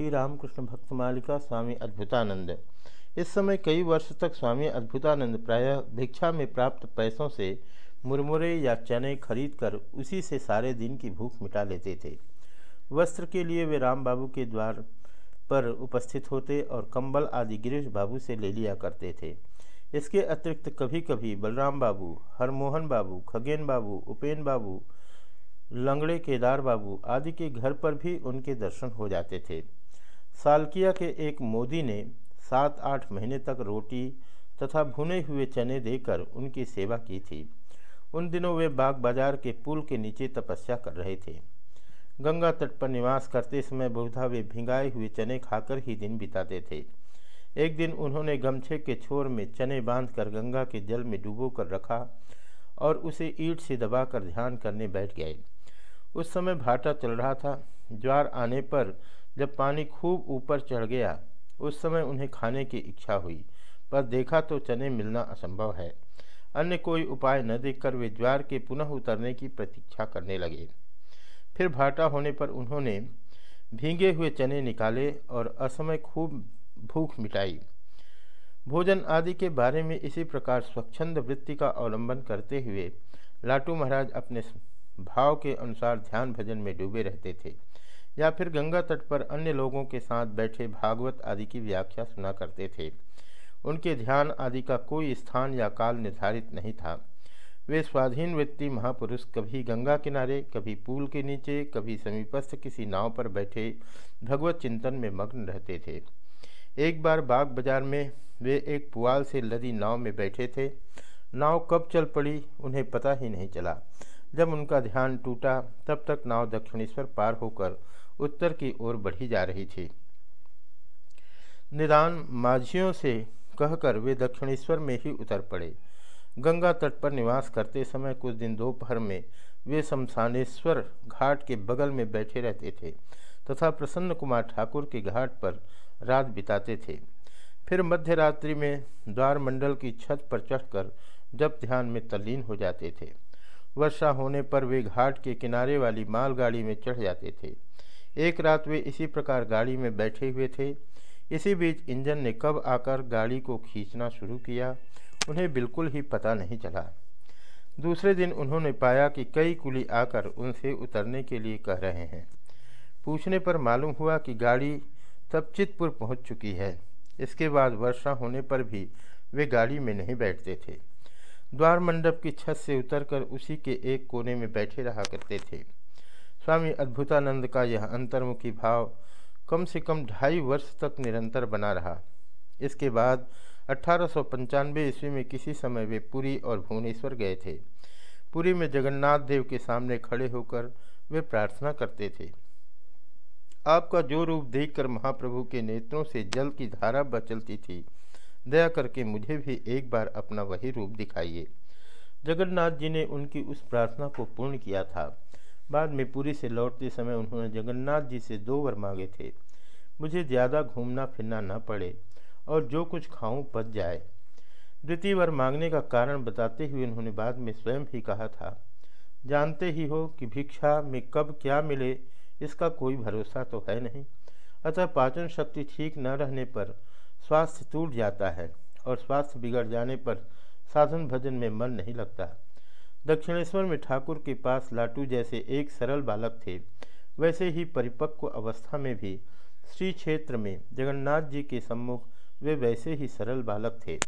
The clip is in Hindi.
श्री रामकृष्ण भक्त मालिका स्वामी अद्भुतानंद। इस समय कई वर्ष तक स्वामी अद्भुतानंद प्रायः भिक्षा में प्राप्त पैसों से मुरमुरे या चने खरीद कर उसी से सारे दिन की भूख मिटा लेते थे। वस्त्र के लिए वे राम बाबू के द्वार पर उपस्थित होते और कंबल आदि गिरीश बाबू से ले लिया करते थे। इसके अतिरिक्त कभी कभी बलराम बाबू, हरमोहन बाबू, खगेन बाबू, उपेन बाबू, लंगड़े केदार बाबू आदि के घर पर भी उनके दर्शन हो जाते थे। सालकिया के एक मोदी ने सात आठ महीने तक रोटी तथा भुने हुए चने देकर उनकी सेवा की थी। उन दिनों वे बाग बाज़ार के पुल के नीचे तपस्या कर रहे थे। गंगा तट पर निवास करते समय बहुधा वे भिंगाए हुए चने खाकर ही दिन बिताते थे। एक दिन उन्होंने गमछे के छोर में चने बांधकर गंगा के जल में डुबो कर रखा और उसे ईट से दबाकर ध्यान करने बैठ गए। उस समय भाटा चल रहा था। ज्वार आने पर जब पानी खूब ऊपर चढ़ गया, उस समय उन्हें खाने की इच्छा हुई, पर देखा तो चने मिलना असंभव है। अन्य कोई उपाय न देखकर वे ज्वार के पुनः उतरने की प्रतीक्षा करने लगे। फिर भाटा होने पर उन्होंने भींगे हुए चने निकाले और असमय खूब भूख मिटाई। भोजन आदि के बारे में इसी प्रकार स्वच्छंद वृत्ति का अवलंबन करते हुए लाटू महाराज अपने भाव के अनुसार ध्यान भजन में डूबे रहते थे। या फिर गंगा तट पर अन्य लोगों के साथ बैठे भागवत आदि की व्याख्या सुना करते थे। उनके ध्यान आदि का कोई स्थान या काल निर्धारित नहीं था। वे स्वाधीन व्यक्ति महापुरुष कभी गंगा किनारे, कभी पुल के नीचे, कभी समीपस्थ किसी नाव पर बैठे भगवत चिंतन में मग्न रहते थे। एक बार बाग बाज़ार में वे एक पुआल से लदी नाव में बैठे थे। नाव कब चल पड़ी, उन्हें पता ही नहीं चला। जब उनका ध्यान टूटा, तब तक नाव दक्षिणेश्वर पार होकर उत्तर की ओर बढ़ी जा रही थी। निदान माझियों से कहकर वे दक्षिणेश्वर में ही उतर पड़े। गंगा तट पर निवास करते समय कुछ दिन दोपहर में वे शमशानेश्वर घाट के बगल में बैठे रहते थे तथा प्रसन्न कुमार ठाकुर के घाट पर रात बिताते थे। फिर मध्य रात्रि में द्वार मंडल की छत पर चढ़कर जब ध्यान में तल्लीन हो जाते थे। वर्षा होने पर वे घाट के किनारे वाली मालगाड़ी में चढ़ जाते थे। एक रात वे इसी प्रकार गाड़ी में बैठे हुए थे। इसी बीच इंजन ने कब आकर गाड़ी को खींचना शुरू किया, उन्हें बिल्कुल ही पता नहीं चला। दूसरे दिन उन्होंने पाया कि कई कुली आकर उनसे उतरने के लिए कह रहे हैं। पूछने पर मालूम हुआ कि गाड़ी तब चितपुर पहुँच चुकी है। इसके बाद वर्षा होने पर भी वे गाड़ी में नहीं बैठते थे। द्वार मंडप की छत से उतरकर उसी के एक कोने में बैठे रहा करते थे। स्वामी अद्भुतानंद का यह अंतर्मुखी भाव कम से कम ढाई वर्ष तक निरंतर बना रहा। इसके बाद अठारह ईस्वी में किसी समय वे पुरी और भुवनेश्वर गए थे। पुरी में जगन्नाथ देव के सामने खड़े होकर वे प्रार्थना करते थे। आपका जो रूप देखकर महाप्रभु के नेत्रों से जल की धारा बचलती थी दया करके मुझे भी एक बार अपना वही रूप दिखाइए। जगन्नाथ जी ने उनकी उस प्रार्थना को पूर्ण किया था। बाद में पुरी से लौटते समय उन्होंने जगन्नाथ जी से दो वर मांगे थे। मुझे ज़्यादा घूमना फिरना न पड़े और जो कुछ खाऊं पच जाए। द्वितीय वर मांगने का कारण बताते हुए उन्होंने बाद में स्वयं ही कहा था, जानते ही हो कि भिक्षा में कब क्या मिले, इसका कोई भरोसा तो है नहीं। अतः पाचन शक्ति ठीक न रहने पर स्वास्थ्य टूट जाता है और स्वास्थ्य बिगड़ जाने पर साधन भजन में मन नहीं लगता। दक्षिणेश्वर में ठाकुर के पास लाटू जैसे एक सरल बालक थे। वैसे ही परिपक्व अवस्था में भी श्री क्षेत्र में जगन्नाथ जी के सम्मुख वे वैसे ही सरल बालक थे।